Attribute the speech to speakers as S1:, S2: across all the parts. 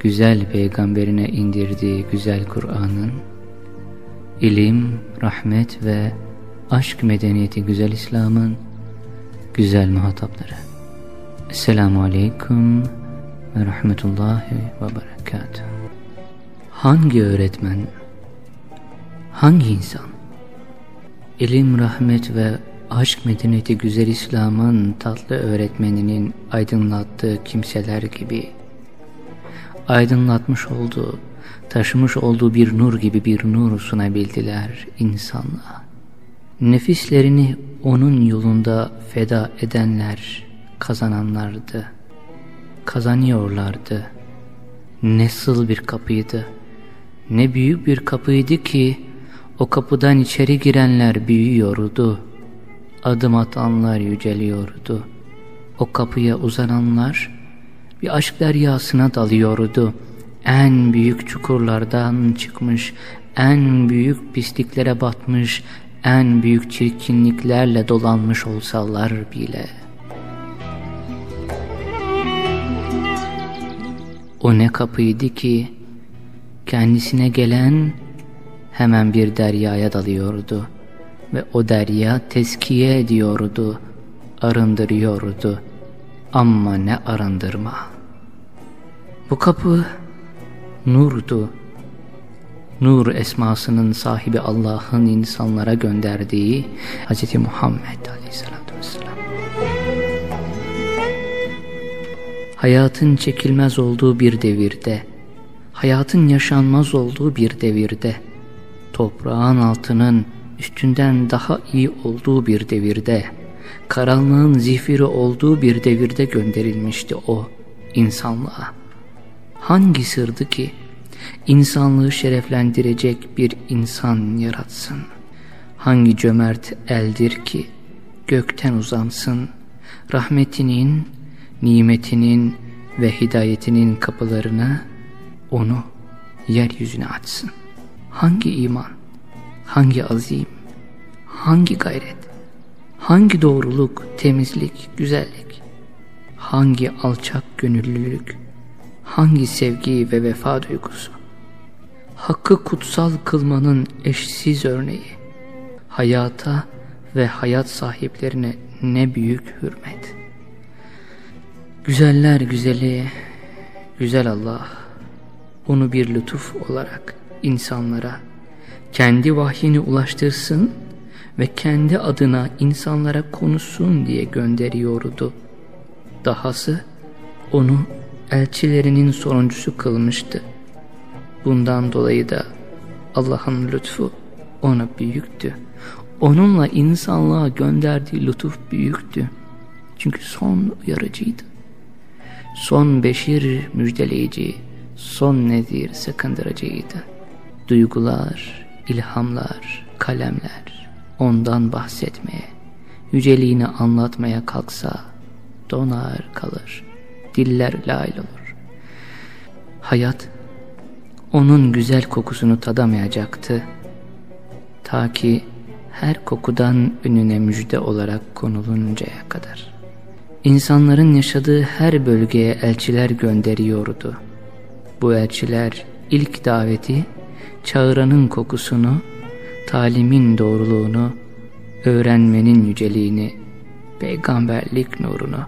S1: güzel peygamberine indirdiği güzel Kur'an'ın ilim, rahmet ve aşk medeniyeti güzel İslam'ın güzel muhatapları. Esselamu Aleyküm ve Rahmetullahi ve Berekatuhu. Hangi öğretmen, hangi insan, ilim, rahmet ve aşk medeniyeti güzel İslam'ın tatlı öğretmeninin aydınlattığı kimseler gibi aydınlatmış olduğu, taşımış olduğu bir nur gibi bir nur sunabildiler insanlığa. Nefislerini onun yolunda feda edenler kazananlardı. Kazanıyorlardı. Nasıl bir kapıydı. Ne büyük bir kapıydı ki o kapıdan içeri girenler büyüyordu. Adım atanlar yüceliyordu. O kapıya uzananlar bir aşk deryasına dalıyordu. En büyük çukurlardan çıkmış, en büyük pisliklere batmış, en büyük çirkinliklerle dolanmış olsalar bile. O ne kapıydı ki kendisine gelen hemen bir deryaya dalıyordu ve o derya teskiye ediyordu, arındırıyordu. Ama ne arındırma. Bu kapı nurdu. Nur esmasının sahibi Allah'ın insanlara gönderdiği Hz. Muhammed Aleyhisselatü Vesselam. Hayatın çekilmez olduğu bir devirde, hayatın yaşanmaz olduğu bir devirde, toprağın altının üstünden daha iyi olduğu bir devirde, karanlığın zifiri olduğu bir devirde gönderilmişti o insanlığa. Hangi sırdı ki insanlığı şereflendirecek bir insan yaratsın? Hangi cömert eldir ki gökten uzansın, rahmetinin, nimetinin ve hidayetinin kapılarını onu yeryüzüne açsın? Hangi iman, hangi azim, hangi gayret, Hangi doğruluk, temizlik, güzellik? Hangi alçak gönüllülük? Hangi sevgi ve vefa duygusu? Hakkı kutsal kılmanın eşsiz örneği. Hayata ve hayat sahiplerine ne büyük hürmet. Güzeller güzeli, güzel Allah, onu bir lütuf olarak insanlara kendi vahyini ulaştırsın ve kendi adına insanlara konuşsun diye gönderiyordu. Dahası onu elçilerinin sonuncusu kılmıştı. Bundan dolayı da Allah'ın lütfu ona büyüktü. Onunla insanlığa gönderdiği lütuf büyüktü. Çünkü son uyarıcıydı. Son beşir müjdeleyici, son nedir sakındırıcıydı. Duygular, ilhamlar, kalemler, ondan bahsetmeye, yüceliğini anlatmaya kalksa donar kalır, diller lail olur. Hayat onun güzel kokusunu tadamayacaktı. Ta ki her kokudan önüne müjde olarak konuluncaya kadar. İnsanların yaşadığı her bölgeye elçiler gönderiyordu. Bu elçiler ilk daveti çağıranın kokusunu talimin doğruluğunu, öğrenmenin yüceliğini, peygamberlik nurunu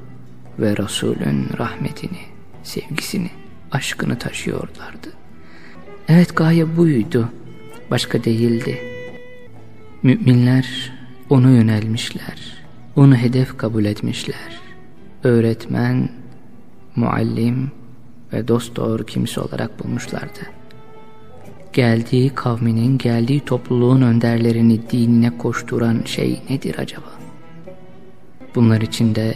S1: ve Resulün rahmetini, sevgisini aşkını taşıyorlardı. Evet gaye buydu, başka değildi. Müminler onu yönelmişler, onu hedef kabul etmişler. Öğretmen, muallim ve dost doğru kimse olarak bulmuşlardı. Geldiği kavminin, geldiği topluluğun önderlerini dinine koşturan şey nedir acaba? Bunlar içinde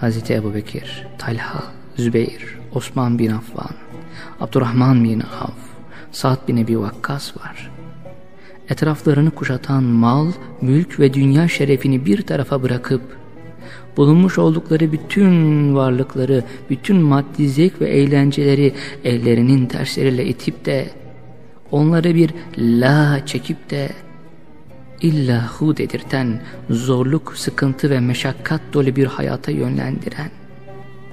S1: Hz. Ebu Bekir, Talha, Zübeyir, Osman bin Affan, Abdurrahman bin Avf, Sa'd bin Ebi Vakkas var. Etraflarını kuşatan mal, mülk ve dünya şerefini bir tarafa bırakıp, bulunmuş oldukları bütün varlıkları, bütün maddi zevk ve eğlenceleri ellerinin tersleriyle itip de, onları bir la çekip de, illahu dedirten, zorluk, sıkıntı ve meşakkat dolu bir hayata yönlendiren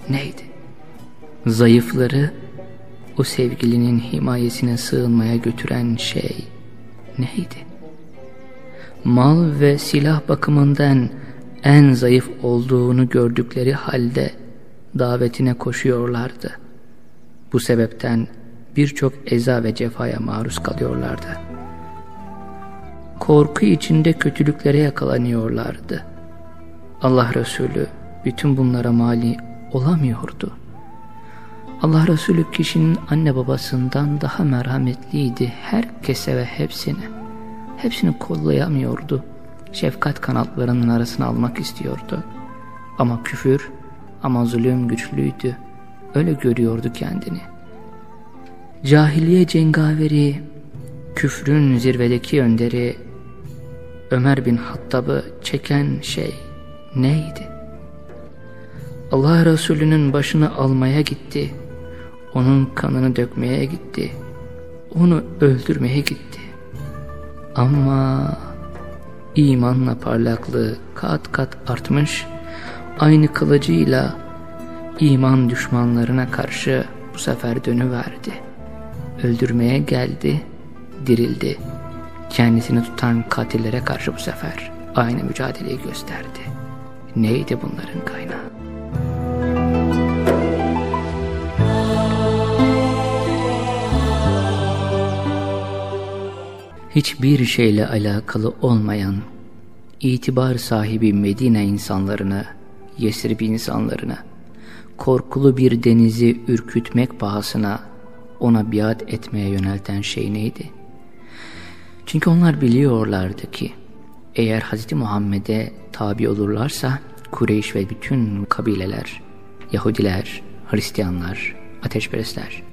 S1: neydi? Zayıfları o sevgilinin himayesine sığınmaya götüren şey neydi? Mal ve silah bakımından en zayıf olduğunu gördükleri halde davetine koşuyorlardı. Bu sebepten birçok eza ve cefaya maruz kalıyorlardı. Korku içinde kötülüklere yakalanıyorlardı. Allah Resulü bütün bunlara mali olamıyordu. Allah Resulü kişinin anne babasından daha merhametliydi herkese ve hepsine. Hepsini kollayamıyordu. Şefkat kanatlarının arasına almak istiyordu. Ama küfür, ama zulüm güçlüydü. Öyle görüyordu kendini. Cahiliye cengaveri, küfrün zirvedeki önderi, Ömer bin Hattab'ı çeken şey neydi? Allah Resulü'nün başını almaya gitti. Onun kanını dökmeye gitti. Onu öldürmeye gitti. Ama imanla parlaklığı kat kat artmış, aynı kılıcıyla iman düşmanlarına karşı bu sefer dönüverdi. Öldürmeye geldi, dirildi. Kendisini tutan katillere karşı bu sefer aynı mücadeleyi gösterdi. Neydi bunların kaynağı? hiçbir şeyle alakalı olmayan, itibar sahibi Medine insanlarını, Yesrib insanlarını, korkulu bir denizi ürkütmek pahasına ona biat etmeye yönelten şey neydi? Çünkü onlar biliyorlardı ki, eğer Hz. Muhammed'e tabi olurlarsa, Kureyş ve bütün kabileler, Yahudiler, Hristiyanlar, ateşperestler,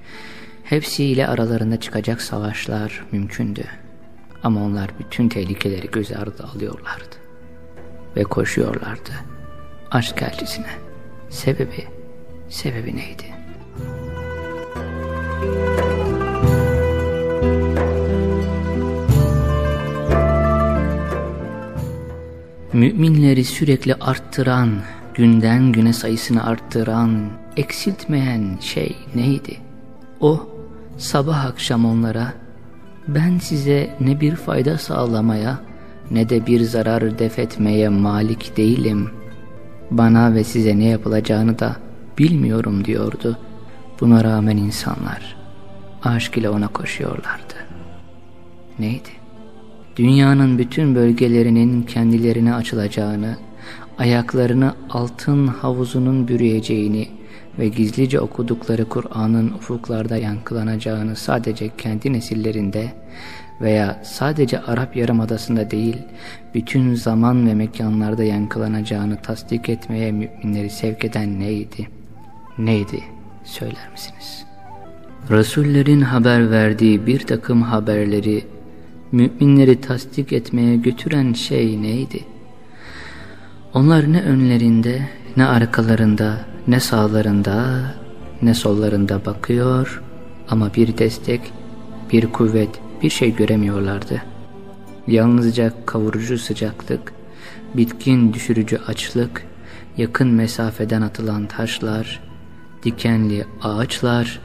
S1: hepsiyle aralarında çıkacak savaşlar mümkündü. Ama onlar bütün tehlikeleri göz ardı alıyorlardı. Ve koşuyorlardı. Aşk elçisine. Sebebi, sebebi neydi? Müminleri sürekli arttıran, günden güne sayısını arttıran, eksiltmeyen şey neydi? O sabah akşam onlara ben size ne bir fayda sağlamaya ne de bir zarar defetmeye malik değilim. Bana ve size ne yapılacağını da bilmiyorum diyordu. Buna rağmen insanlar aşk ile ona koşuyorlardı. Neydi? Dünyanın bütün bölgelerinin kendilerine açılacağını, ayaklarını altın havuzunun bürüyeceğini, ve gizlice okudukları Kur'an'ın ufuklarda yankılanacağını sadece kendi nesillerinde veya sadece Arap Yarımadası'nda değil, bütün zaman ve mekanlarda yankılanacağını tasdik etmeye müminleri sevk eden neydi? Neydi? Söyler misiniz? Resullerin haber verdiği bir takım haberleri müminleri tasdik etmeye götüren şey neydi? Onlar ne önlerinde ne arkalarında ne sağlarında ne sollarında bakıyor ama bir destek, bir kuvvet, bir şey göremiyorlardı. Yalnızca kavurucu sıcaklık, bitkin düşürücü açlık, yakın mesafeden atılan taşlar, dikenli ağaçlar,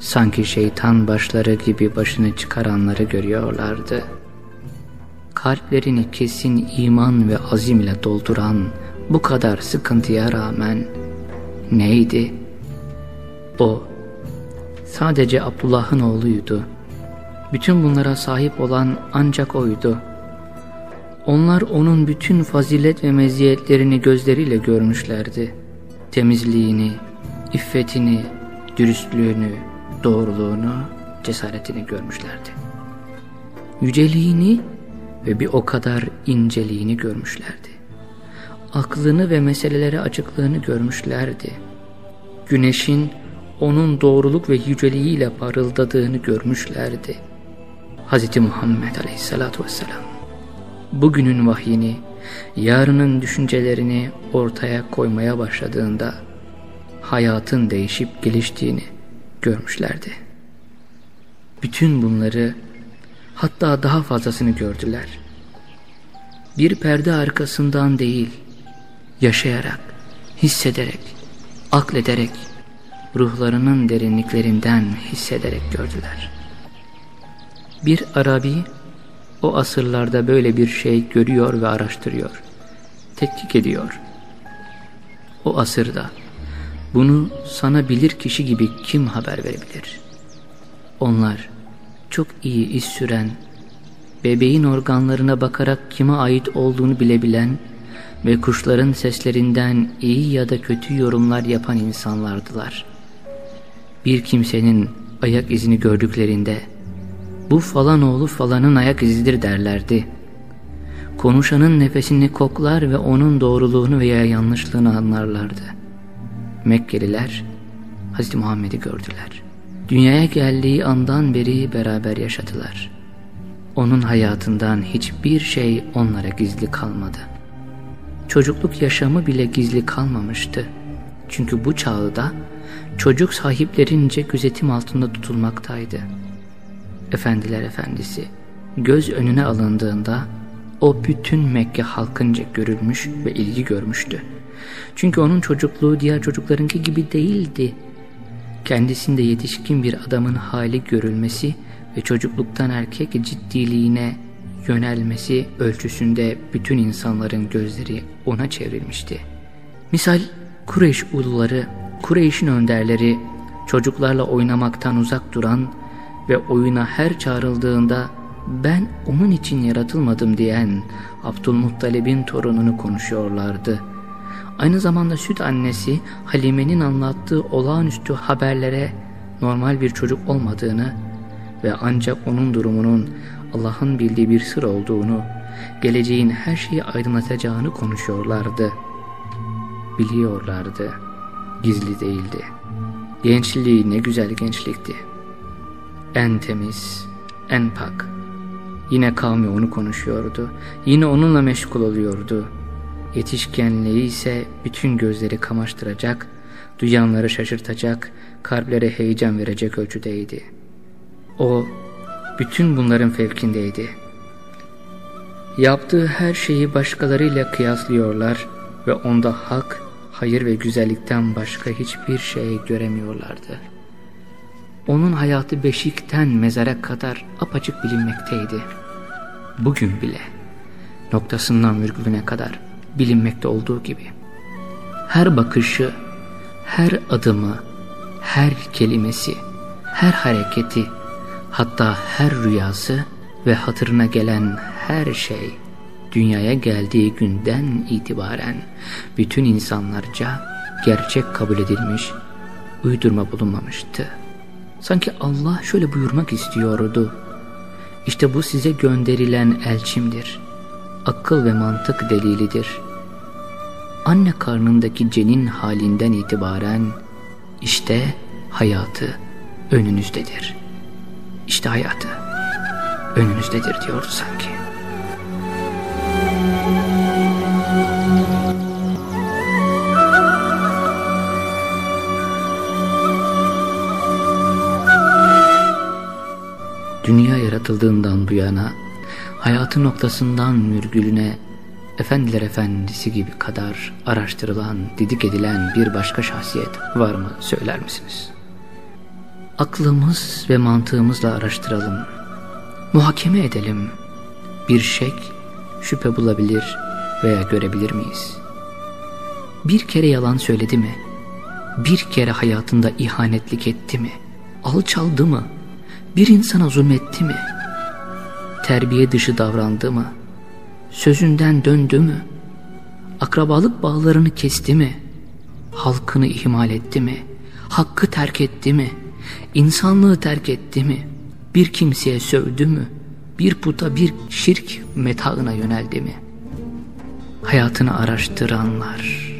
S1: sanki şeytan başları gibi başını çıkaranları görüyorlardı. Kalplerini kesin iman ve azim ile dolduran bu kadar sıkıntıya rağmen, Neydi? O sadece Abdullah'ın oğluydu. Bütün bunlara sahip olan ancak oydu. Onlar onun bütün fazilet ve meziyetlerini gözleriyle görmüşlerdi. Temizliğini, iffetini, dürüstlüğünü, doğruluğunu, cesaretini görmüşlerdi. Yüceliğini ve bir o kadar inceliğini görmüşlerdi. Aklını ve meselelere açıklığını görmüşlerdi. Güneşin onun doğruluk ve yüceliğiyle parıldadığını görmüşlerdi. Hz. Muhammed Aleyhisselatü Vesselam bugünün vahyini, yarının düşüncelerini ortaya koymaya başladığında hayatın değişip geliştiğini görmüşlerdi. Bütün bunları hatta daha fazlasını gördüler. Bir perde arkasından değil, yaşayarak, hissederek, aklederek, ruhlarının derinliklerinden hissederek gördüler. Bir Arabi o asırlarda böyle bir şey görüyor ve araştırıyor, tetkik ediyor. O asırda bunu sana bilir kişi gibi kim haber verebilir? Onlar çok iyi iz süren, bebeğin organlarına bakarak kime ait olduğunu bilebilen ve kuşların seslerinden iyi ya da kötü yorumlar yapan insanlardılar. Bir kimsenin ayak izini gördüklerinde bu falan oğlu falanın ayak izidir derlerdi. Konuşanın nefesini koklar ve onun doğruluğunu veya yanlışlığını anlarlardı. Mekkeliler Hz. Muhammed'i gördüler. Dünyaya geldiği andan beri beraber yaşadılar. Onun hayatından hiçbir şey onlara gizli kalmadı. Çocukluk yaşamı bile gizli kalmamıştı. Çünkü bu çağda çocuk sahiplerince gözetim altında tutulmaktaydı. Efendiler efendisi göz önüne alındığında o bütün Mekke halkınca görülmüş ve ilgi görmüştü. Çünkü onun çocukluğu diğer çocuklarınki gibi değildi. Kendisinde yetişkin bir adamın hali görülmesi ve çocukluktan erkek ciddiliğine yönelmesi ölçüsünde bütün insanların gözleri ona çevrilmişti. Misal Kureyş uluları, Kureyş'in önderleri çocuklarla oynamaktan uzak duran ve oyuna her çağrıldığında ben onun için yaratılmadım diyen Abdülmuttalib'in torununu konuşuyorlardı. Aynı zamanda süt annesi Halime'nin anlattığı olağanüstü haberlere normal bir çocuk olmadığını ve ancak onun durumunun Allah'ın bildiği bir sır olduğunu, geleceğin her şeyi aydınlatacağını konuşuyorlardı. Biliyorlardı. Gizli değildi. Gençliği ne güzel gençlikti. En temiz, en pak. Yine kavmi onu konuşuyordu. Yine onunla meşgul oluyordu. Yetişkenliği ise bütün gözleri kamaştıracak, duyanları şaşırtacak, kalplere heyecan verecek ölçüdeydi. O, bütün bunların fevkindeydi. Yaptığı her şeyi başkalarıyla kıyaslıyorlar ve onda hak, hayır ve güzellikten başka hiçbir şey göremiyorlardı. Onun hayatı beşikten mezara kadar apaçık bilinmekteydi. Bugün bile noktasından virgülüne kadar bilinmekte olduğu gibi. Her bakışı, her adımı, her kelimesi, her hareketi, hatta her rüyası ve hatırına gelen her şey dünyaya geldiği günden itibaren bütün insanlarca gerçek kabul edilmiş, uydurma bulunmamıştı. Sanki Allah şöyle buyurmak istiyordu. İşte bu size gönderilen elçimdir. Akıl ve mantık delilidir. Anne karnındaki cenin halinden itibaren işte hayatı önünüzdedir. İşte hayatı önünüzdedir diyordu sanki. Dünya yaratıldığından bu yana hayatın noktasından virgülüne Efendiler Efendisi gibi kadar araştırılan, didik edilen bir başka şahsiyet var mı söyler misiniz? Aklımız ve mantığımızla araştıralım, muhakeme edelim. Bir şek, şüphe bulabilir veya görebilir miyiz? Bir kere yalan söyledi mi? Bir kere hayatında ihanetlik etti mi? alçaldı mı? Bir insana zulmetti mi? Terbiye dışı davrandı mı? Sözünden döndü mü? Akrabalık bağlarını kesti mi? Halkını ihmal etti mi? Hakkı terk etti mi? İnsanlığı terk etti mi? Bir kimseye sövdü mü? Bir puta bir şirk metağına yöneldi mi? Hayatını araştıranlar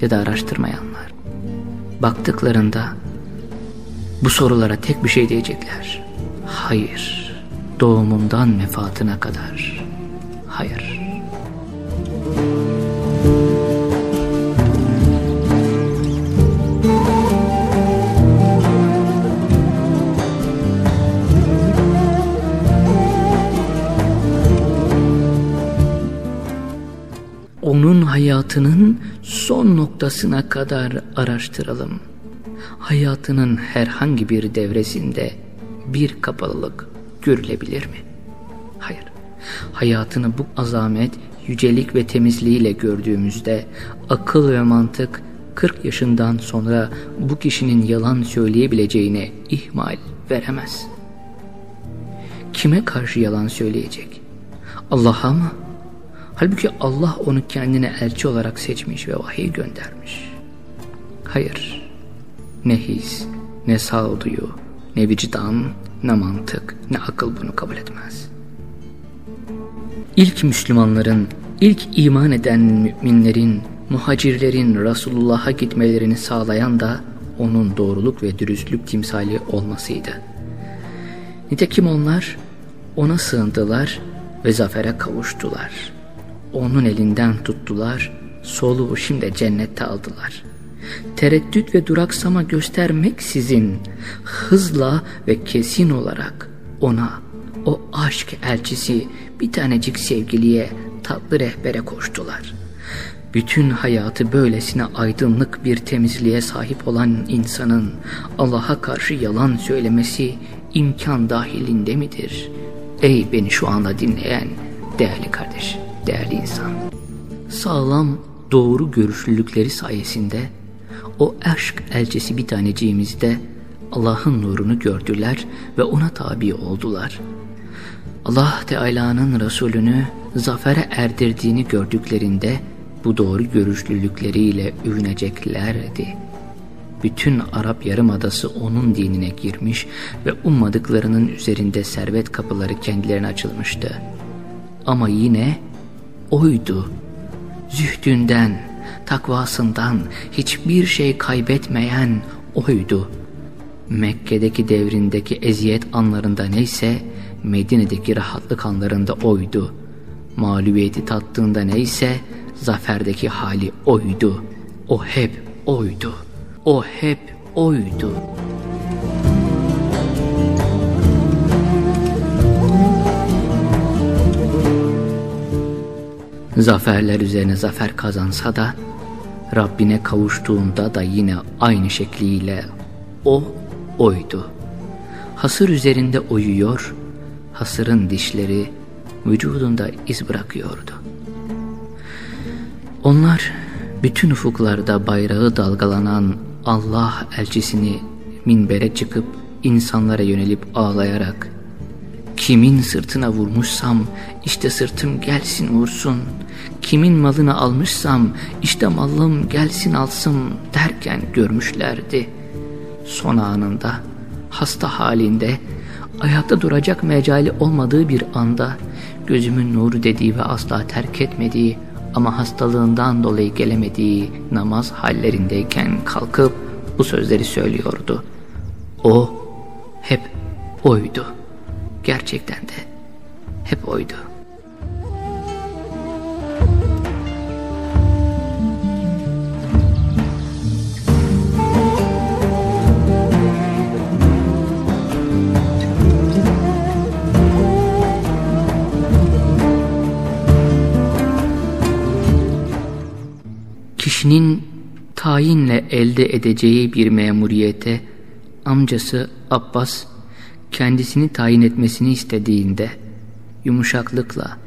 S1: ya da araştırmayanlar baktıklarında bu sorulara tek bir şey diyecekler. Hayır. Doğumundan vefatına kadar. Hayır. onun hayatının son noktasına kadar araştıralım. Hayatının herhangi bir devresinde bir kapalılık görülebilir mi? Hayır. Hayatını bu azamet, yücelik ve temizliğiyle gördüğümüzde akıl ve mantık 40 yaşından sonra bu kişinin yalan söyleyebileceğine ihmal veremez. Kime karşı yalan söyleyecek? Allah'a mı? Halbuki Allah onu kendine elçi olarak seçmiş ve vahiy göndermiş. Hayır, ne his, ne sağduyu, ne vicdan, ne mantık, ne akıl bunu kabul etmez. İlk Müslümanların, ilk iman eden müminlerin, muhacirlerin Resulullah'a gitmelerini sağlayan da onun doğruluk ve dürüstlük timsali olmasıydı. Nitekim onlar ona sığındılar ve zafere kavuştular. Onun elinden tuttular, soluğu şimdi cennette aldılar. Tereddüt ve duraksama göstermek sizin hızla ve kesin olarak ona, o aşk elçisi bir tanecik sevgiliye tatlı rehbere koştular. Bütün hayatı böylesine aydınlık bir temizliğe sahip olan insanın Allah'a karşı yalan söylemesi imkan dahilinde midir? Ey beni şu anda dinleyen değerli kardeş değerli insan. Sağlam, doğru görüşlülükleri sayesinde o aşk elçisi bir taneciğimizde Allah'ın nurunu gördüler ve ona tabi oldular. Allah Teala'nın Resulünü zafere erdirdiğini gördüklerinde bu doğru görüşlülükleriyle övüneceklerdi. Bütün Arap Yarımadası onun dinine girmiş ve ummadıklarının üzerinde servet kapıları kendilerine açılmıştı. Ama yine oydu. Zühdünden, takvasından hiçbir şey kaybetmeyen oydu. Mekke'deki devrindeki eziyet anlarında neyse Medine'deki rahatlık anlarında oydu. Mağlubiyeti tattığında neyse zaferdeki hali oydu. O hep oydu. O hep oydu. Zaferler üzerine zafer kazansa da Rabbine kavuştuğunda da yine aynı şekliyle o oydu. Hasır üzerinde uyuyor, hasırın dişleri vücudunda iz bırakıyordu. Onlar bütün ufuklarda bayrağı dalgalanan Allah elçisini minbere çıkıp insanlara yönelip ağlayarak Kimin sırtına vurmuşsam işte sırtım gelsin vursun. Kimin malını almışsam işte malım gelsin alsın derken görmüşlerdi. Son anında hasta halinde ayakta duracak mecali olmadığı bir anda gözümün nuru dediği ve asla terk etmediği ama hastalığından dolayı gelemediği namaz hallerindeyken kalkıp bu sözleri söylüyordu. O hep oydu. Gerçekten de hep oydu. Kişinin tayinle elde edeceği bir memuriyete amcası Abbas kendisini tayin etmesini istediğinde yumuşaklıkla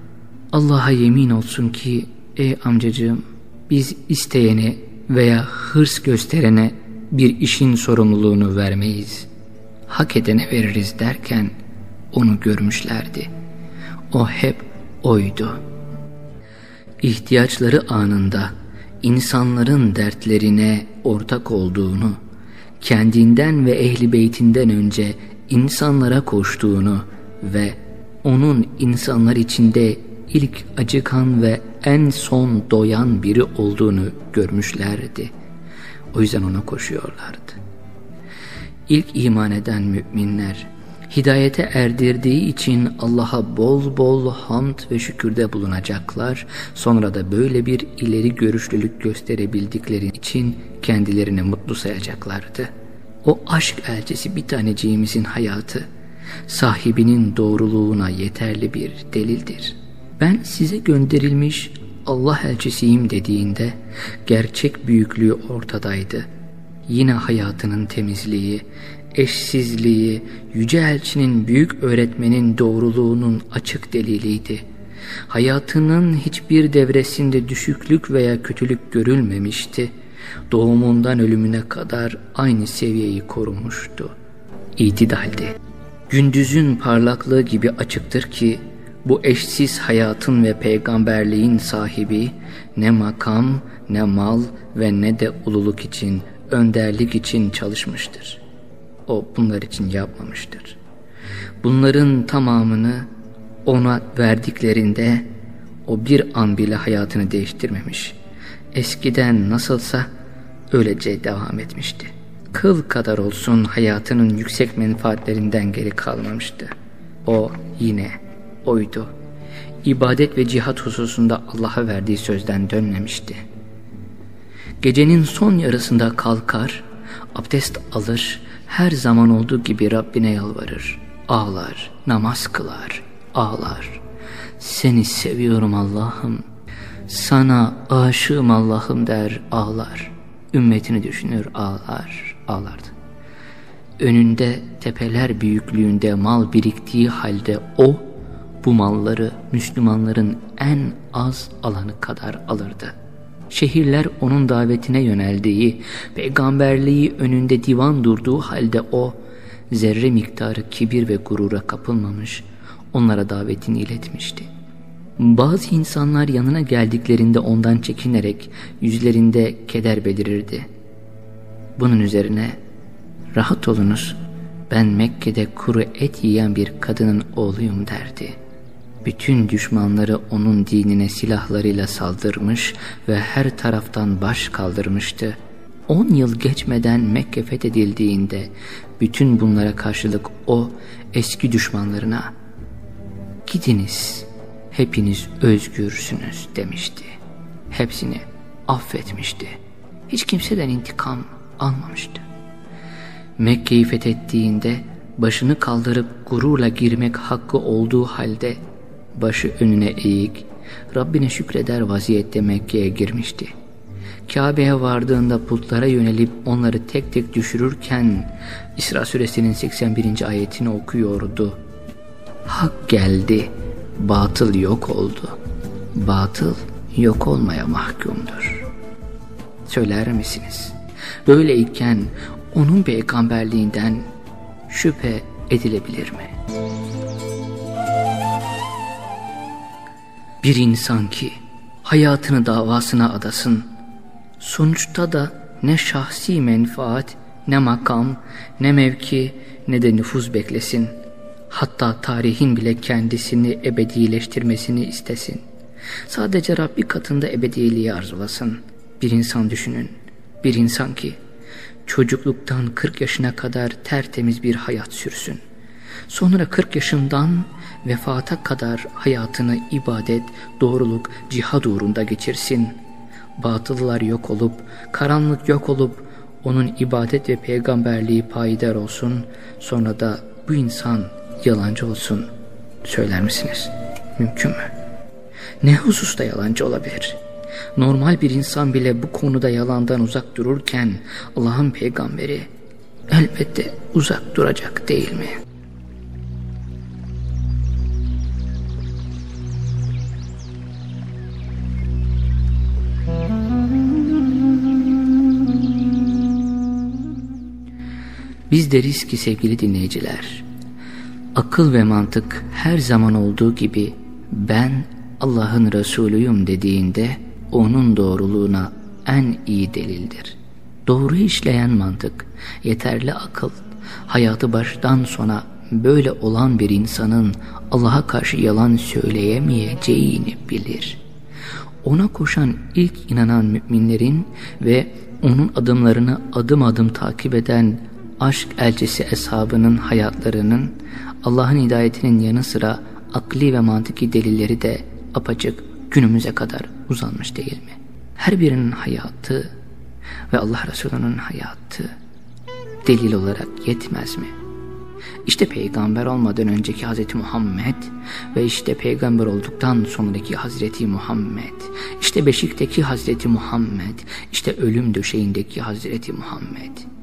S1: Allah'a yemin olsun ki ey amcacığım biz isteyene veya hırs gösterene bir işin sorumluluğunu vermeyiz. hak edene veririz derken onu görmüşlerdi. O hep oydu. İhtiyaçları anında insanların dertlerine ortak olduğunu, kendinden ve ehli beytinden önce insanlara koştuğunu ve onun insanlar içinde ilk acıkan ve en son doyan biri olduğunu görmüşlerdi. O yüzden ona koşuyorlardı. İlk iman eden müminler hidayete erdirdiği için Allah'a bol bol hamd ve şükürde bulunacaklar. Sonra da böyle bir ileri görüşlülük gösterebildikleri için kendilerini mutlu sayacaklardı. O aşk elçisi bir taneciğimizin hayatı sahibinin doğruluğuna yeterli bir delildir. Ben size gönderilmiş Allah elçisiyim dediğinde gerçek büyüklüğü ortadaydı. Yine hayatının temizliği, eşsizliği, yüce elçinin büyük öğretmenin doğruluğunun açık deliliydi. Hayatının hiçbir devresinde düşüklük veya kötülük görülmemişti. Doğumundan ölümüne kadar aynı seviyeyi korumuştu. İtidaldi. Gündüzün parlaklığı gibi açıktır ki bu eşsiz hayatın ve peygamberliğin sahibi ne makam, ne mal ve ne de ululuk için, önderlik için çalışmıştır. O bunlar için yapmamıştır. Bunların tamamını ona verdiklerinde o bir an bile hayatını değiştirmemiş. Eskiden nasılsa öylece devam etmişti. Kıl kadar olsun hayatının yüksek menfaatlerinden geri kalmamıştı. O yine oydu. İbadet ve cihat hususunda Allah'a verdiği sözden dönmemişti. Gecenin son yarısında kalkar, abdest alır, her zaman olduğu gibi Rabbine yalvarır. Ağlar, namaz kılar, ağlar. Seni seviyorum Allah'ım. Sana aşığım Allah'ım der, ağlar. Ümmetini düşünür, ağlar, ağlardı. Önünde tepeler büyüklüğünde mal biriktiği halde o, bu malları Müslümanların en az alanı kadar alırdı. Şehirler onun davetine yöneldiği, peygamberliği önünde divan durduğu halde o, zerre miktarı kibir ve gurura kapılmamış, onlara davetini iletmişti. Bazı insanlar yanına geldiklerinde ondan çekinerek yüzlerinde keder belirirdi. Bunun üzerine, rahat olunuz, ben Mekke'de kuru et yiyen bir kadının oğluyum derdi.'' Bütün düşmanları onun dinine silahlarıyla saldırmış ve her taraftan baş kaldırmıştı. On yıl geçmeden Mekke fethedildiğinde bütün bunlara karşılık o eski düşmanlarına gidiniz hepiniz özgürsünüz demişti. Hepsini affetmişti. Hiç kimseden intikam almamıştı. Mekke'yi fethettiğinde başını kaldırıp gururla girmek hakkı olduğu halde başı önüne eğik, Rabbine şükreder vaziyette Mekke'ye girmişti. Kabe'ye vardığında putlara yönelip onları tek tek düşürürken İsra suresinin 81. ayetini okuyordu. Hak geldi, batıl yok oldu. Batıl yok olmaya mahkumdur. Söyler misiniz? Böyleyken onun peygamberliğinden şüphe edilebilir mi? Bir insan ki hayatını davasına adasın. Sonuçta da ne şahsi menfaat, ne makam, ne mevki, ne de nüfuz beklesin. Hatta tarihin bile kendisini ebedileştirmesini istesin. Sadece Rabbi katında ebediliği arzulasın. Bir insan düşünün. Bir insan ki çocukluktan 40 yaşına kadar tertemiz bir hayat sürsün. Sonra 40 yaşından vefata kadar hayatını ibadet, doğruluk, cihad uğrunda geçirsin. Batıllar yok olup, karanlık yok olup, onun ibadet ve peygamberliği payidar olsun, sonra da bu insan yalancı olsun. Söyler misiniz? Mümkün mü? Ne hususta yalancı olabilir? Normal bir insan bile bu konuda yalandan uzak dururken Allah'ın peygamberi elbette uzak duracak değil mi?'' Biz deriz ki sevgili dinleyiciler, akıl ve mantık her zaman olduğu gibi ben Allah'ın Resulüyüm dediğinde onun doğruluğuna en iyi delildir. Doğru işleyen mantık, yeterli akıl, hayatı baştan sona böyle olan bir insanın Allah'a karşı yalan söyleyemeyeceğini bilir. Ona koşan ilk inanan müminlerin ve onun adımlarını adım adım takip eden aşk elçisi eshabının hayatlarının Allah'ın hidayetinin yanı sıra akli ve mantıki delilleri de apaçık günümüze kadar uzanmış değil mi? Her birinin hayatı ve Allah Resulü'nün hayatı delil olarak yetmez mi? İşte peygamber olmadan önceki Hazreti Muhammed ve işte peygamber olduktan sonraki Hazreti Muhammed, işte beşikteki Hazreti Muhammed, işte ölüm döşeğindeki Hazreti Muhammed.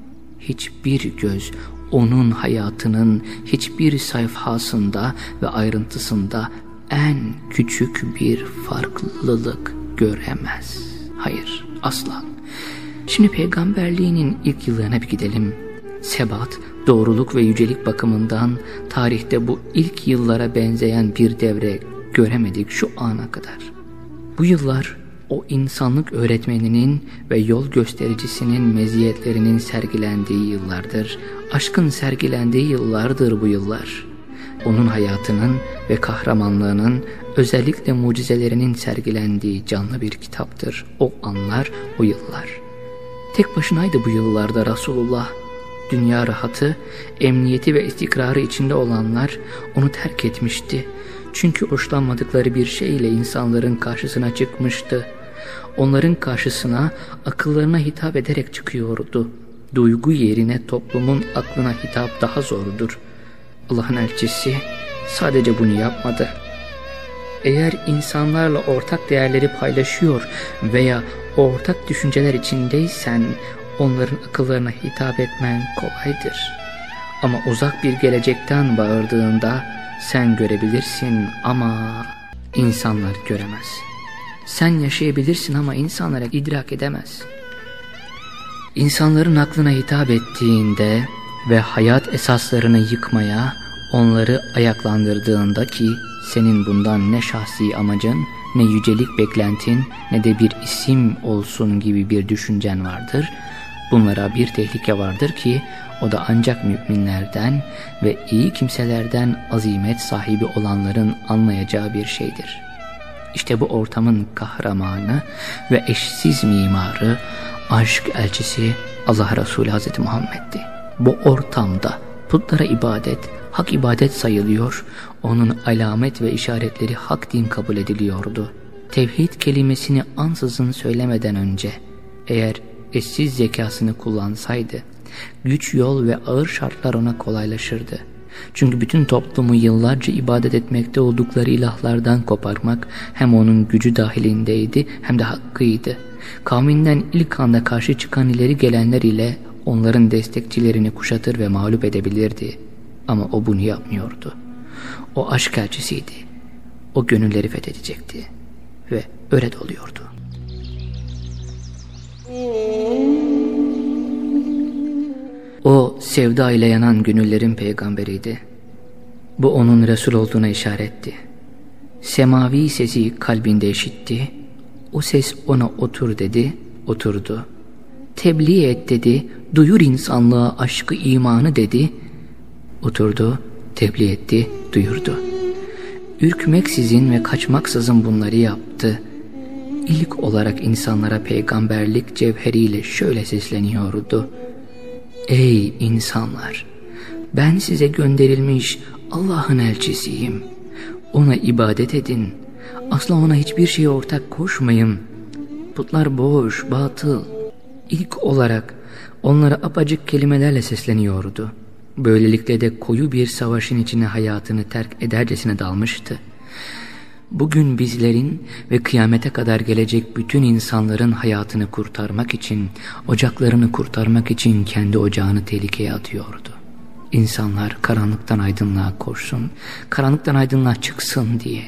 S1: Hiçbir göz onun hayatının hiçbir sayfasında ve ayrıntısında en küçük bir farklılık göremez. Hayır, asla. Şimdi peygamberliğinin ilk yıllarına bir gidelim. Sebat, doğruluk ve yücelik bakımından tarihte bu ilk yıllara benzeyen bir devre göremedik şu ana kadar. Bu yıllar o insanlık öğretmeninin ve yol göstericisinin meziyetlerinin sergilendiği yıllardır. Aşkın sergilendiği yıllardır bu yıllar. Onun hayatının ve kahramanlığının özellikle mucizelerinin sergilendiği canlı bir kitaptır. O anlar, o yıllar. Tek başınaydı bu yıllarda Resulullah. Dünya rahatı, emniyeti ve istikrarı içinde olanlar onu terk etmişti. Çünkü hoşlanmadıkları bir şeyle insanların karşısına çıkmıştı. Onların karşısına akıllarına hitap ederek çıkıyordu. Duygu yerine toplumun aklına hitap daha zordur. Allah'ın elçisi sadece bunu yapmadı. Eğer insanlarla ortak değerleri paylaşıyor veya ortak düşünceler içindeysen onların akıllarına hitap etmen kolaydır. Ama uzak bir gelecekten bağırdığında sen görebilirsin ama insanlar göremez. Sen yaşayabilirsin ama insanlar idrak edemez. İnsanların aklına hitap ettiğinde ve hayat esaslarını yıkmaya, onları ayaklandırdığında ki senin bundan ne şahsi amacın, ne yücelik beklentin, ne de bir isim olsun gibi bir düşüncen vardır. Bunlara bir tehlike vardır ki o da ancak müminlerden ve iyi kimselerden azimet sahibi olanların anlayacağı bir şeydir. İşte bu ortamın kahramanı ve eşsiz mimarı, aşk elçisi Allah Resulü Hazreti Muhammed'di. Bu ortamda putlara ibadet, hak ibadet sayılıyor, onun alamet ve işaretleri hak din kabul ediliyordu. Tevhid kelimesini ansızın söylemeden önce, eğer eşsiz zekasını kullansaydı, güç yol ve ağır şartlar ona kolaylaşırdı. Çünkü bütün toplumu yıllarca ibadet etmekte oldukları ilahlardan koparmak hem onun gücü dahilindeydi hem de hakkıydı. Kavminden ilk anda karşı çıkan ileri gelenler ile onların destekçilerini kuşatır ve mağlup edebilirdi. Ama o bunu yapmıyordu. O aşk elçisiydi. O gönülleri fethedecekti. Ve öyle de oluyordu. O sevda ile yanan gönüllerin peygamberiydi. Bu onun Resul olduğuna işaretti. Semavi sesi kalbinde işitti. O ses ona otur dedi, oturdu. Tebliğ et dedi, duyur insanlığa aşkı imanı dedi. Oturdu, tebliğ etti, duyurdu. Ürkmeksizin ve kaçmaksızın bunları yaptı. İlk olarak insanlara peygamberlik cevheriyle şöyle sesleniyordu. Ey insanlar! Ben size gönderilmiş Allah'ın elçisiyim. Ona ibadet edin. Asla ona hiçbir şeye ortak koşmayın. Putlar boş, batıl. İlk olarak onlara apacık kelimelerle sesleniyordu. Böylelikle de koyu bir savaşın içine hayatını terk edercesine dalmıştı. Bugün bizlerin ve kıyamete kadar gelecek bütün insanların hayatını kurtarmak için, ocaklarını kurtarmak için kendi ocağını tehlikeye atıyordu. İnsanlar karanlıktan aydınlığa koşsun, karanlıktan aydınlığa çıksın diye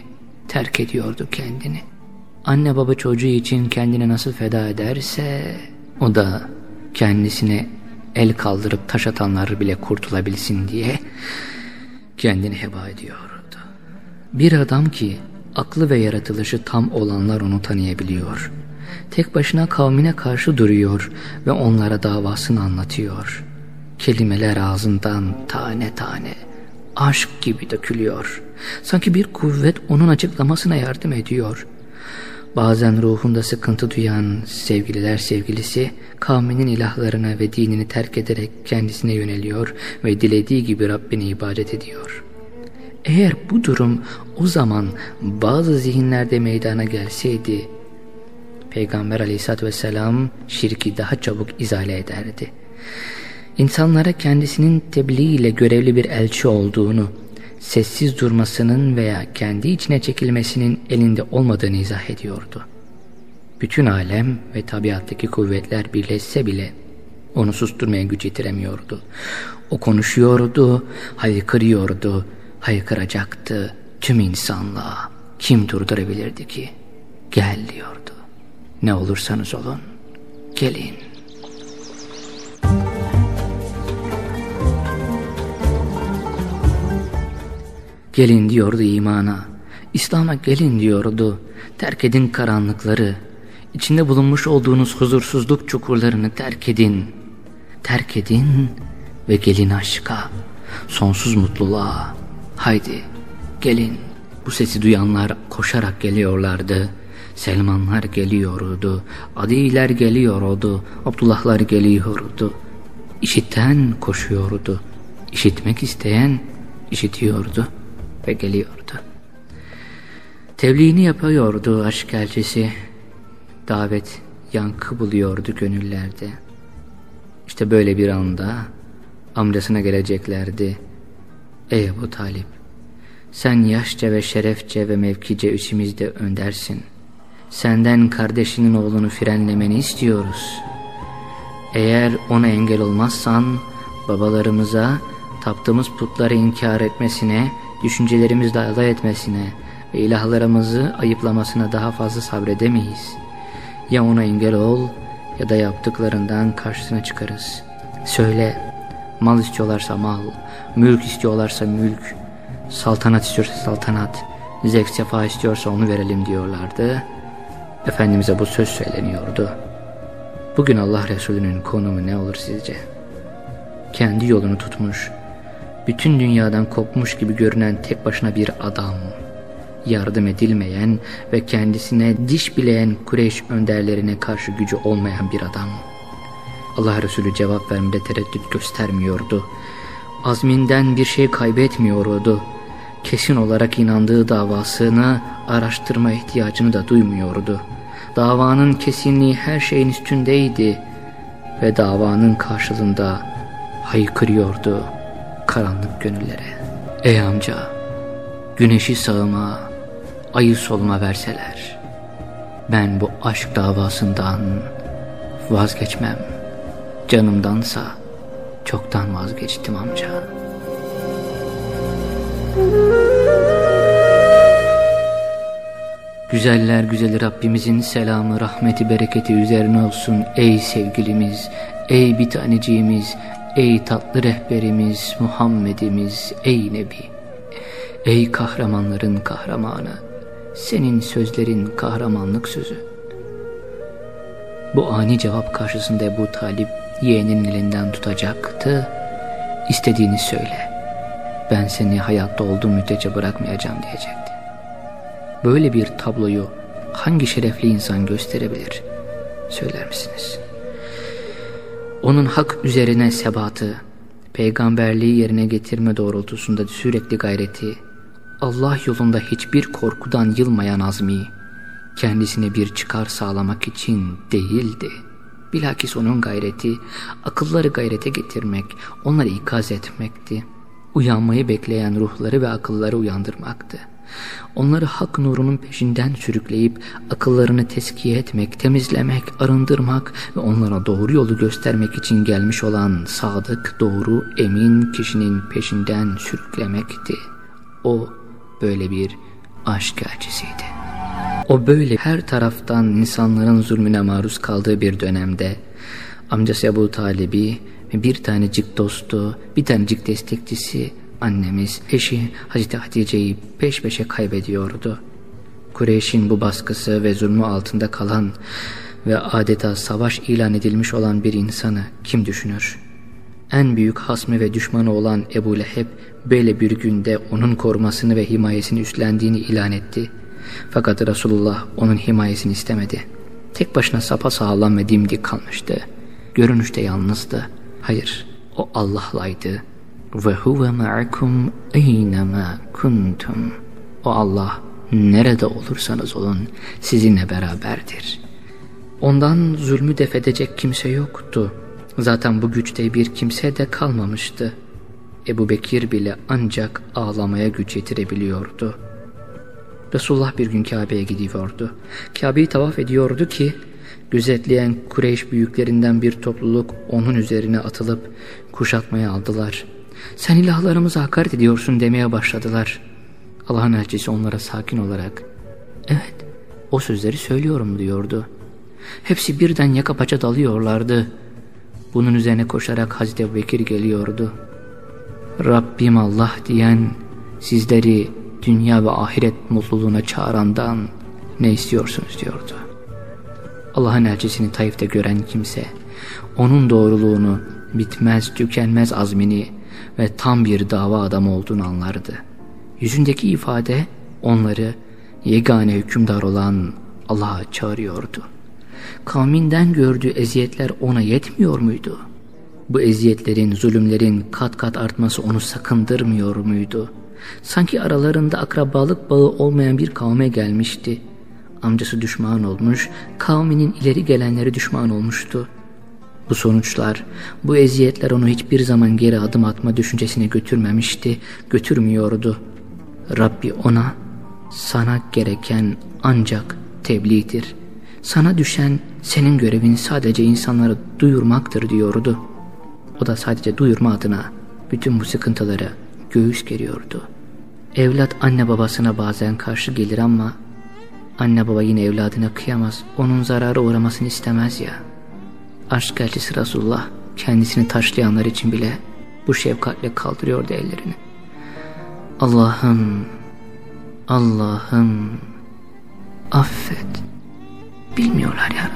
S1: terk ediyordu kendini. Anne baba çocuğu için kendini nasıl feda ederse o da kendisine el kaldırıp taş atanlar bile kurtulabilsin diye kendini heba ediyordu. Bir adam ki aklı ve yaratılışı tam olanlar onu tanıyabiliyor. Tek başına kavmine karşı duruyor ve onlara davasını anlatıyor. Kelimeler ağzından tane tane aşk gibi dökülüyor. Sanki bir kuvvet onun açıklamasına yardım ediyor. Bazen ruhunda sıkıntı duyan sevgililer sevgilisi kavminin ilahlarına ve dinini terk ederek kendisine yöneliyor ve dilediği gibi Rabbine ibadet ediyor. Eğer bu durum o zaman bazı zihinlerde meydana gelseydi, Peygamber aleyhissalatü vesselam şirki daha çabuk izale ederdi. İnsanlara kendisinin tebliğ ile görevli bir elçi olduğunu, sessiz durmasının veya kendi içine çekilmesinin elinde olmadığını izah ediyordu. Bütün alem ve tabiattaki kuvvetler birleşse bile onu susturmaya güç yetiremiyordu. O konuşuyordu, haykırıyordu, haykıracaktı tüm insanlığa. Kim durdurabilirdi ki? Gel diyordu. Ne olursanız olun, gelin. Gelin diyordu imana. İslam'a gelin diyordu. Terk edin karanlıkları. İçinde bulunmuş olduğunuz huzursuzluk çukurlarını terk edin. Terk edin ve gelin aşka. Sonsuz mutluluğa. Haydi gelin. Bu sesi duyanlar koşarak geliyorlardı. Selmanlar geliyordu. Adiler geliyordu. Abdullahlar geliyordu. İşiten koşuyordu. İşitmek isteyen işitiyordu ve geliyordu. Tebliğini yapıyordu aşk elçisi. Davet yankı buluyordu gönüllerde. İşte böyle bir anda amcasına geleceklerdi. Ey Ebu Talip, sen yaşça ve şerefçe ve mevkice üçümüzde öndersin. Senden kardeşinin oğlunu frenlemeni istiyoruz. Eğer ona engel olmazsan babalarımıza taptığımız putları inkar etmesine düşüncelerimizle alay etmesine ve ilahlarımızı ayıplamasına daha fazla sabredemeyiz. Ya ona engel ol ya da yaptıklarından karşısına çıkarız. Söyle, mal istiyorlarsa mal, mülk istiyorlarsa mülk, saltanat istiyorsa saltanat, zevk sefa istiyorsa onu verelim diyorlardı. Efendimiz'e bu söz söyleniyordu. Bugün Allah Resulü'nün konumu ne olur sizce? Kendi yolunu tutmuş, bütün dünyadan kopmuş gibi görünen tek başına bir adam, yardım edilmeyen ve kendisine diş bileyen Kureyş önderlerine karşı gücü olmayan bir adam. Allah Resulü cevap vermede tereddüt göstermiyordu. Azminden bir şey kaybetmiyordu. Kesin olarak inandığı davasını araştırma ihtiyacını da duymuyordu. Davanın kesinliği her şeyin üstündeydi ve davanın karşılığında haykırıyordu karanlık gönüllere. Ey amca, güneşi sağıma, ayı soluma verseler, ben bu aşk davasından vazgeçmem. Canımdansa çoktan vazgeçtim amca. Güzeller güzeli Rabbimizin selamı, rahmeti, bereketi üzerine olsun. Ey sevgilimiz, ey bir taneciğimiz, Ey tatlı rehberimiz Muhammedimiz ey Nebi. Ey kahramanların kahramanı Senin sözlerin kahramanlık sözü. Bu ani cevap karşısında bu Talip yeğenin elinden tutacaktı İstediğini söyle Ben seni hayatta olduğum müddetçe bırakmayacağım diyecekti Böyle bir tabloyu hangi şerefli insan gösterebilir söyler misiniz?'' Onun hak üzerine sebatı, peygamberliği yerine getirme doğrultusunda sürekli gayreti, Allah yolunda hiçbir korkudan yılmayan azmi, kendisine bir çıkar sağlamak için değildi. Bilakis onun gayreti, akılları gayrete getirmek, onları ikaz etmekti. Uyanmayı bekleyen ruhları ve akılları uyandırmaktı. Onları hak nurunun peşinden sürükleyip akıllarını teskiye etmek, temizlemek, arındırmak ve onlara doğru yolu göstermek için gelmiş olan sadık, doğru, emin kişinin peşinden sürüklemekti. O böyle bir aşk elçisiydi. O böyle her taraftan insanların zulmüne maruz kaldığı bir dönemde amcası Ebu Talib'i ve bir tanecik dostu, bir tanecik destekçisi annemiz, eşi Hazreti Hatice'yi peş peşe kaybediyordu. Kureyş'in bu baskısı ve zulmü altında kalan ve adeta savaş ilan edilmiş olan bir insanı kim düşünür? En büyük hasmı ve düşmanı olan Ebu Leheb böyle bir günde onun korumasını ve himayesini üstlendiğini ilan etti. Fakat Resulullah onun himayesini istemedi. Tek başına sapa sağlam ve dimdik kalmıştı. Görünüşte yalnızdı. Hayır, o Allah'laydı. Ve huve ma'akum eynema kuntum. O Allah nerede olursanız olun sizinle beraberdir. Ondan zulmü defedecek kimse yoktu. Zaten bu güçte bir kimse de kalmamıştı. Ebu Bekir bile ancak ağlamaya güç yetirebiliyordu. Resulullah bir gün Kabe'ye gidiyordu. Kabe'yi tavaf ediyordu ki gözetleyen Kureyş büyüklerinden bir topluluk onun üzerine atılıp kuşatmaya aldılar. Sen ilahlarımıza hakaret ediyorsun demeye başladılar. Allah'ın elçisi onlara sakin olarak evet o sözleri söylüyorum diyordu. Hepsi birden yaka paça dalıyorlardı. Bunun üzerine koşarak Hazreti Bekir geliyordu. Rabbim Allah diyen sizleri dünya ve ahiret mutluluğuna çağırandan ne istiyorsunuz diyordu. Allah'ın elçisini Taif'te gören kimse onun doğruluğunu, bitmez tükenmez azmini ve tam bir dava adamı olduğunu anlardı. Yüzündeki ifade onları yegane hükümdar olan Allah'a çağırıyordu. Kavminden gördüğü eziyetler ona yetmiyor muydu? Bu eziyetlerin, zulümlerin kat kat artması onu sakındırmıyor muydu? Sanki aralarında akrabalık bağı olmayan bir kavme gelmişti. Amcası düşman olmuş, kavminin ileri gelenleri düşman olmuştu. Bu sonuçlar, bu eziyetler onu hiçbir zaman geri adım atma düşüncesine götürmemişti, götürmüyordu. Rabbi ona, sana gereken ancak tebliğdir. Sana düşen senin görevin sadece insanları duyurmaktır diyordu. O da sadece duyurma adına bütün bu sıkıntıları göğüs geriyordu. Evlat anne babasına bazen karşı gelir ama anne baba yine evladına kıyamaz, onun zararı uğramasını istemez ya. Aşk elçisi Resulullah kendisini taşlayanlar için bile bu şefkatle kaldırıyordu ellerini. Allah'ım, Allah'ım affet. Bilmiyorlar ya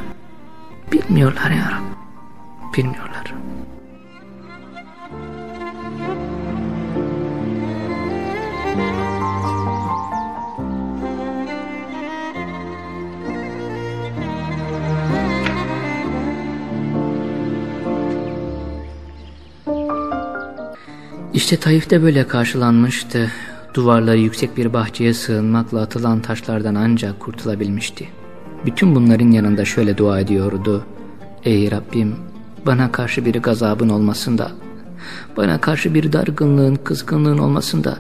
S1: Bilmiyorlar ya Bilmiyorlar. İşte Taif'te böyle karşılanmıştı. Duvarları yüksek bir bahçeye sığınmakla atılan taşlardan ancak kurtulabilmişti. Bütün bunların yanında şöyle dua ediyordu. Ey Rabbim bana karşı bir gazabın olmasında, bana karşı bir dargınlığın, kızgınlığın olmasında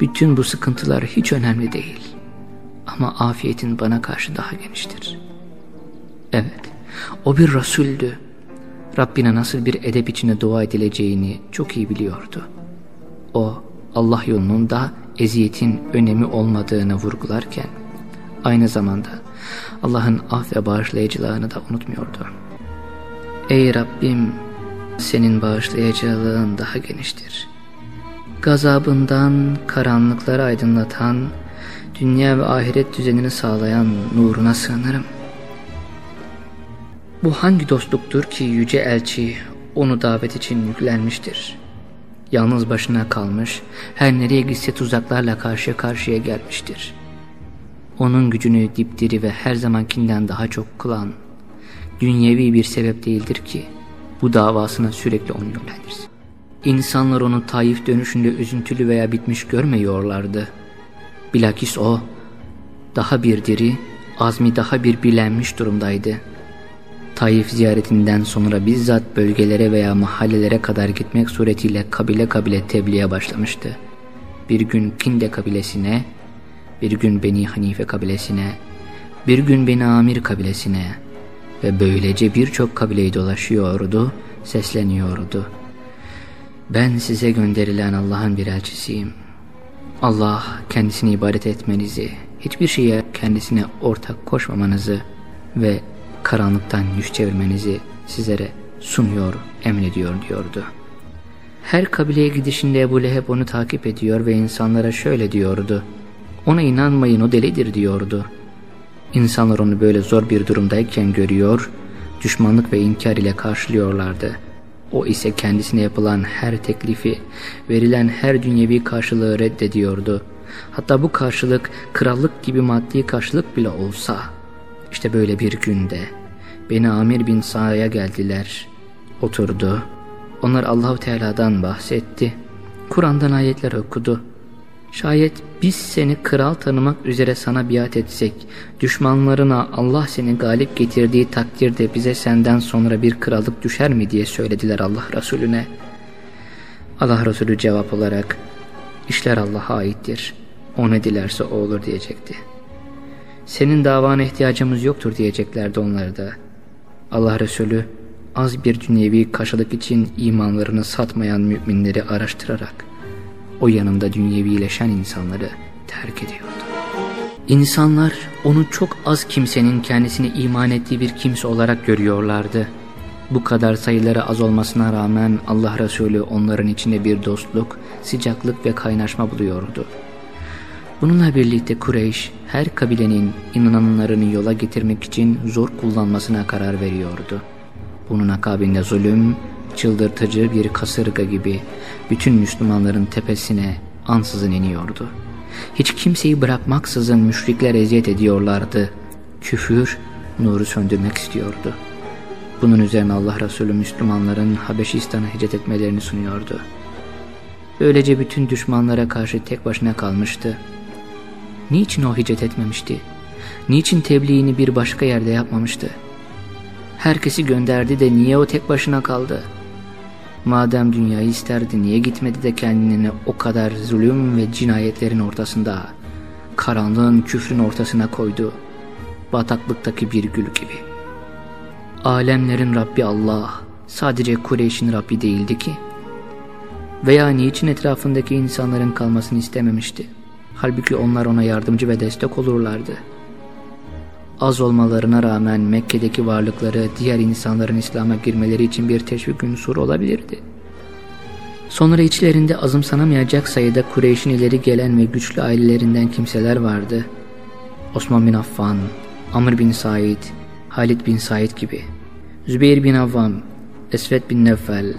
S1: bütün bu sıkıntılar hiç önemli değil. Ama afiyetin bana karşı daha geniştir. Evet, o bir Resul'dü. Rabbine nasıl bir edep içine dua edileceğini çok iyi biliyordu. O, Allah yolunun da eziyetin önemi olmadığını vurgularken, aynı zamanda Allah'ın af ve bağışlayıcılığını da unutmuyordu. Ey Rabbim senin bağışlayıcılığın daha geniştir. Gazabından karanlıkları aydınlatan, dünya ve ahiret düzenini sağlayan nuruna sığınırım. Bu hangi dostluktur ki yüce elçi onu davet için yüklenmiştir. Yalnız başına kalmış, her nereye gitse tuzaklarla karşı karşıya gelmiştir onun gücünü dipdiri ve her zamankinden daha çok kılan dünyevi bir sebep değildir ki bu davasına sürekli onu yönlendirsin. İnsanlar onu Taif dönüşünde üzüntülü veya bitmiş görmüyorlardı. Bilakis o daha bir diri, azmi daha bir bilenmiş durumdaydı. Taif ziyaretinden sonra bizzat bölgelere veya mahallelere kadar gitmek suretiyle kabile kabile tebliğe başlamıştı. Bir gün Kinde kabilesine, bir gün Beni Hanife kabilesine, bir gün Beni Amir kabilesine ve böylece birçok kabileyi dolaşıyordu, sesleniyordu. Ben size gönderilen Allah'ın bir elçisiyim. Allah kendisine ibadet etmenizi, hiçbir şeye kendisine ortak koşmamanızı ve karanlıktan yüz çevirmenizi sizlere sunuyor, emrediyor diyordu. Her kabileye gidişinde Ebu Leheb onu takip ediyor ve insanlara şöyle diyordu. Ona inanmayın o delidir diyordu. İnsanlar onu böyle zor bir durumdayken görüyor, düşmanlık ve inkar ile karşılıyorlardı. O ise kendisine yapılan her teklifi, verilen her dünyevi karşılığı reddediyordu. Hatta bu karşılık krallık gibi maddi karşılık bile olsa. İşte böyle bir günde beni Amir bin Sa'ya geldiler. Oturdu. Onlar Allahu Teala'dan bahsetti. Kur'an'dan ayetler okudu. Şayet biz seni kral tanımak üzere sana biat etsek, düşmanlarına Allah seni galip getirdiği takdirde bize senden sonra bir krallık düşer mi diye söylediler Allah Resulüne. Allah Resulü cevap olarak, işler Allah'a aittir, o ne dilerse o olur diyecekti. Senin davana ihtiyacımız yoktur diyeceklerdi onları da. Allah Resulü, az bir dünyevi karşılık için imanlarını satmayan müminleri araştırarak, o yanında dünyevileşen insanları terk ediyordu. İnsanlar onu çok az kimsenin kendisini iman ettiği bir kimse olarak görüyorlardı. Bu kadar sayıları az olmasına rağmen Allah Resulü onların içinde bir dostluk, sıcaklık ve kaynaşma buluyordu. Bununla birlikte Kureyş her kabilenin inananlarını yola getirmek için zor kullanmasına karar veriyordu. Bunun akabinde zulüm, çıldırtıcı bir kasırga gibi bütün Müslümanların tepesine ansızın iniyordu. Hiç kimseyi bırakmaksızın müşrikler eziyet ediyorlardı. Küfür nuru söndürmek istiyordu. Bunun üzerine Allah Resulü Müslümanların Habeşistan'a hicret etmelerini sunuyordu. Böylece bütün düşmanlara karşı tek başına kalmıştı. Niçin o hicret etmemişti? Niçin tebliğini bir başka yerde yapmamıştı? Herkesi gönderdi de niye o tek başına kaldı?'' Madem dünyayı isterdi niye gitmedi de kendini o kadar zulüm ve cinayetlerin ortasında, karanlığın küfrün ortasına koydu, bataklıktaki bir gül gibi. Alemlerin Rabbi Allah, sadece Kureyş'in Rabbi değildi ki. Veya niçin etrafındaki insanların kalmasını istememişti. Halbuki onlar ona yardımcı ve destek olurlardı.'' Az olmalarına rağmen Mekke'deki varlıkları diğer insanların İslam'a girmeleri için bir teşvik unsuru olabilirdi. Sonra içlerinde azımsanamayacak sayıda Kureyş'in ileri gelen ve güçlü ailelerinden kimseler vardı. Osman bin Affan, Amr bin Said, Halid bin Said gibi, Zübeyir bin Avvam, Esved bin Nefel,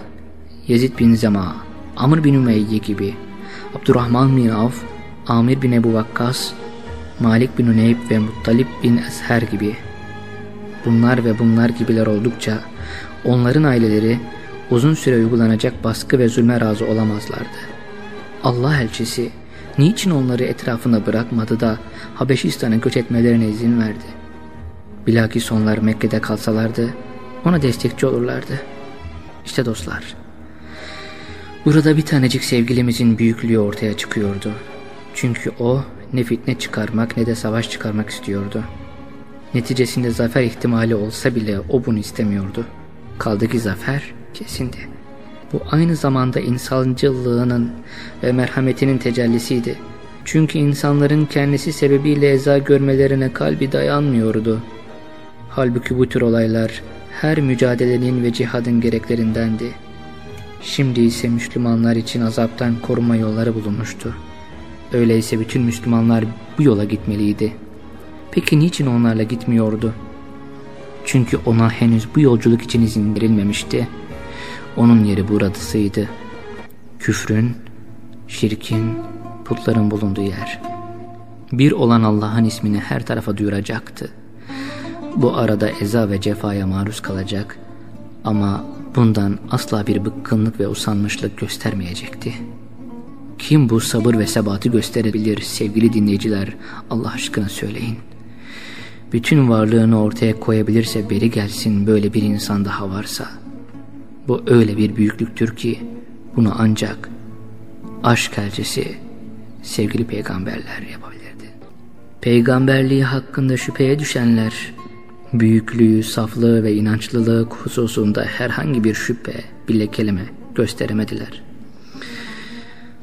S1: Yezid bin Zema, Amr bin Ümeyye gibi, Abdurrahman bin Avf, Amir bin Ebu Vakkas, Malik bin Uneyb ve Muttalip bin Esher gibi. Bunlar ve bunlar gibiler oldukça onların aileleri uzun süre uygulanacak baskı ve zulme razı olamazlardı. Allah elçisi niçin onları etrafına bırakmadı da Habeşistan'a göç etmelerine izin verdi? Bilakis onlar Mekke'de kalsalardı ona destekçi olurlardı. İşte dostlar. Burada bir tanecik sevgilimizin büyüklüğü ortaya çıkıyordu. Çünkü o ne fitne çıkarmak ne de savaş çıkarmak istiyordu. Neticesinde zafer ihtimali olsa bile o bunu istemiyordu. Kaldı ki zafer kesindi. Bu aynı zamanda insancılığının ve merhametinin tecellisiydi. Çünkü insanların kendisi sebebiyle eza görmelerine kalbi dayanmıyordu. Halbuki bu tür olaylar her mücadelenin ve cihadın gereklerindendi. Şimdi ise Müslümanlar için azaptan koruma yolları bulunmuştu. Öyleyse bütün Müslümanlar bu yola gitmeliydi. Peki niçin onlarla gitmiyordu? Çünkü ona henüz bu yolculuk için izin verilmemişti. Onun yeri buradasıydı. Küfrün, şirkin, putların bulunduğu yer. Bir olan Allah'ın ismini her tarafa duyuracaktı. Bu arada eza ve cefaya maruz kalacak ama bundan asla bir bıkkınlık ve usanmışlık göstermeyecekti. Kim bu sabır ve sebatı gösterebilir sevgili dinleyiciler Allah aşkına söyleyin. Bütün varlığını ortaya koyabilirse beri gelsin böyle bir insan daha varsa. Bu öyle bir büyüklüktür ki bunu ancak aşk elçisi sevgili peygamberler yapabilirdi. Peygamberliği hakkında şüpheye düşenler büyüklüğü, saflığı ve inançlılığı hususunda herhangi bir şüphe, bile kelime gösteremediler.''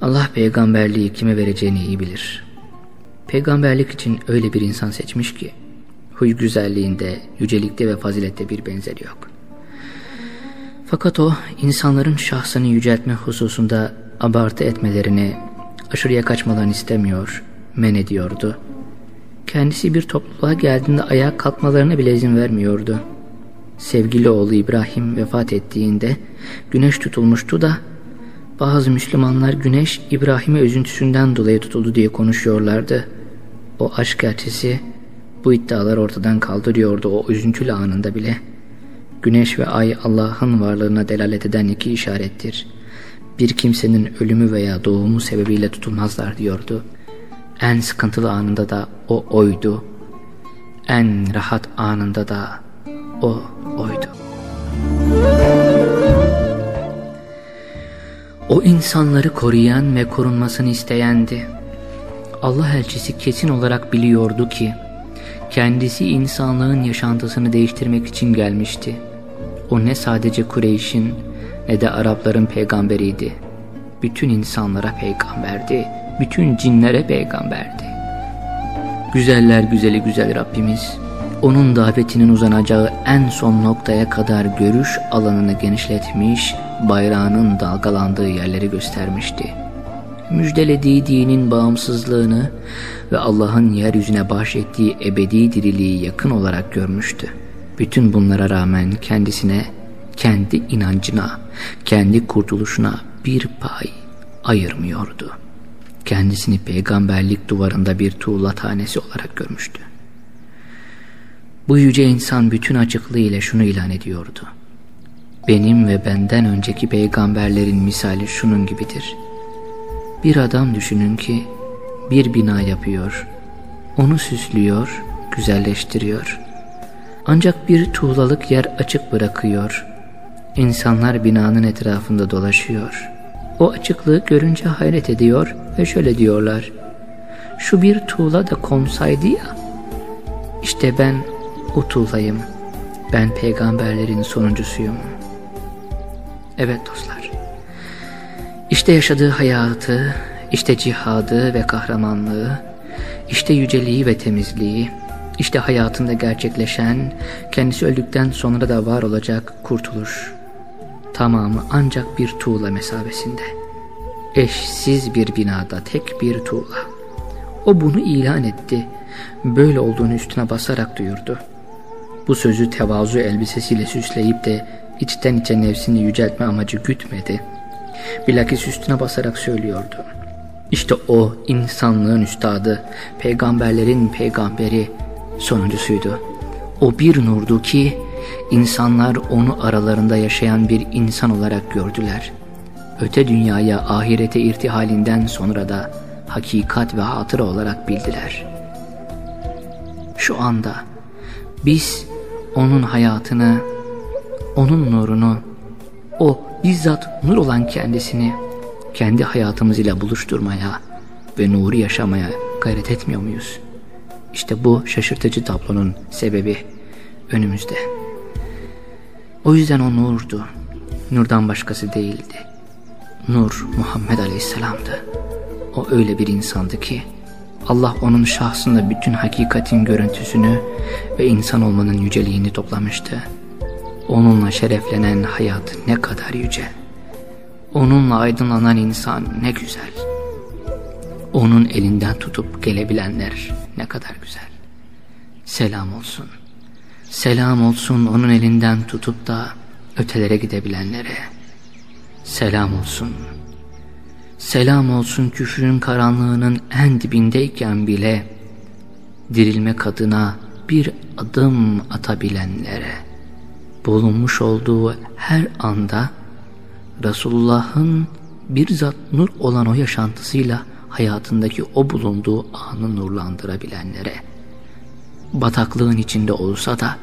S1: Allah peygamberliği kime vereceğini iyi bilir. Peygamberlik için öyle bir insan seçmiş ki, huy güzelliğinde, yücelikte ve fazilette bir benzeri yok. Fakat o insanların şahsını yüceltme hususunda abartı etmelerini, aşırıya kaçmalarını istemiyor, men ediyordu. Kendisi bir topluluğa geldiğinde ayağa kalkmalarına bile izin vermiyordu. Sevgili oğlu İbrahim vefat ettiğinde güneş tutulmuştu da bazı Müslümanlar güneş İbrahim'e üzüntüsünden dolayı tutuldu diye konuşuyorlardı. O aşk elçisi bu iddialar ortadan kaldırıyordu o üzüntülü anında bile. Güneş ve ay Allah'ın varlığına delalet eden iki işarettir. Bir kimsenin ölümü veya doğumu sebebiyle tutulmazlar diyordu. En sıkıntılı anında da o oydu. En rahat anında da o oydu. O insanları koruyan ve korunmasını isteyendi. Allah elçisi kesin olarak biliyordu ki kendisi insanlığın yaşantısını değiştirmek için gelmişti. O ne sadece Kureyş'in ne de Arapların peygamberiydi. Bütün insanlara peygamberdi. Bütün cinlere peygamberdi. Güzeller güzeli güzel Rabbimiz, onun davetinin uzanacağı en son noktaya kadar görüş alanını genişletmiş, bayrağının dalgalandığı yerleri göstermişti. Müjdelediği dinin bağımsızlığını ve Allah'ın yeryüzüne bahşettiği ebedi diriliği yakın olarak görmüştü. Bütün bunlara rağmen kendisine, kendi inancına, kendi kurtuluşuna bir pay ayırmıyordu. Kendisini peygamberlik duvarında bir tuğla tanesi olarak görmüştü. Bu yüce insan bütün açıklığıyla şunu ilan ediyordu. Benim ve benden önceki peygamberlerin misali şunun gibidir. Bir adam düşünün ki bir bina yapıyor, onu süslüyor, güzelleştiriyor. Ancak bir tuğlalık yer açık bırakıyor. İnsanlar binanın etrafında dolaşıyor. O açıklığı görünce hayret ediyor ve şöyle diyorlar. Şu bir tuğla da konsaydı ya. İşte ben o tuğlayım. Ben peygamberlerin sonuncusuyum. Evet dostlar. İşte yaşadığı hayatı, işte cihadı ve kahramanlığı, işte yüceliği ve temizliği, işte hayatında gerçekleşen, kendisi öldükten sonra da var olacak kurtuluş. Tamamı ancak bir tuğla mesabesinde. Eşsiz bir binada tek bir tuğla. O bunu ilan etti. Böyle olduğunu üstüne basarak duyurdu. Bu sözü tevazu elbisesiyle süsleyip de içten içe nefsini yüceltme amacı gütmedi. Bilakis üstüne basarak söylüyordu. İşte o insanlığın üstadı, peygamberlerin peygamberi sonuncusuydu. O bir nurdu ki insanlar onu aralarında yaşayan bir insan olarak gördüler. Öte dünyaya ahirete irtihalinden sonra da hakikat ve hatıra olarak bildiler. Şu anda biz onun hayatını, onun nurunu, o bizzat nur olan kendisini kendi hayatımız ile buluşturmaya ve nuru yaşamaya gayret etmiyor muyuz? İşte bu şaşırtıcı tablonun sebebi önümüzde. O yüzden o nurdu. Nurdan başkası değildi. Nur Muhammed Aleyhisselam'dı. O öyle bir insandı ki Allah onun şahsında bütün hakikatin görüntüsünü ve insan olmanın yüceliğini toplamıştı. Onunla şereflenen hayat ne kadar yüce. Onunla aydınlanan insan ne güzel. Onun elinden tutup gelebilenler ne kadar güzel. Selam olsun. Selam olsun onun elinden tutup da ötelere gidebilenlere. Selam olsun. Selam olsun küfrün karanlığının en dibindeyken bile dirilmek adına bir adım atabilenlere. Bulunmuş olduğu her anda Resulullah'ın bir zat nur olan o yaşantısıyla hayatındaki o bulunduğu anı nurlandırabilenlere. Bataklığın içinde olsa da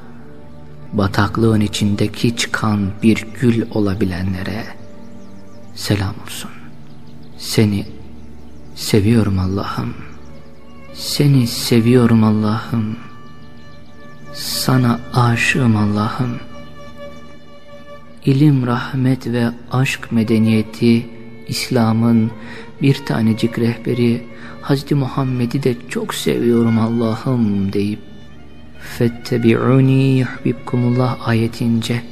S1: bataklığın içindeki çıkan bir gül olabilenlere selam olsun. Seni seviyorum Allah'ım. Seni seviyorum Allah'ım. Sana aşığım Allah'ım. İlim, rahmet ve aşk medeniyeti, İslam'ın bir tanecik rehberi Hazreti Muhammed'i de çok seviyorum Allah'ım deyip Fettebi'uni yuhbibkumullah ayetince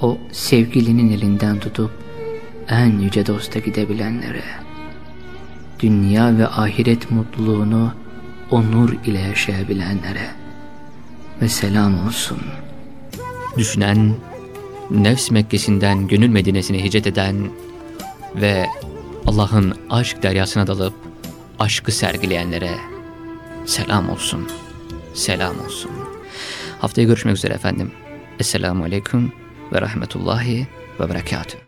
S1: o sevgilinin elinden tutup en yüce dosta gidebilenlere, dünya ve ahiret mutluluğunu o nur ile yaşayabilenlere ve selam olsun.
S2: Düşünen, nefs Mekkesi'nden gönül Medine'sine hicret eden ve Allah'ın aşk deryasına dalıp aşkı sergileyenlere selam olsun, selam olsun. Haftaya görüşmek üzere efendim. Esselamu Aleyküm ve Rahmetullahi ve Berekatuhu.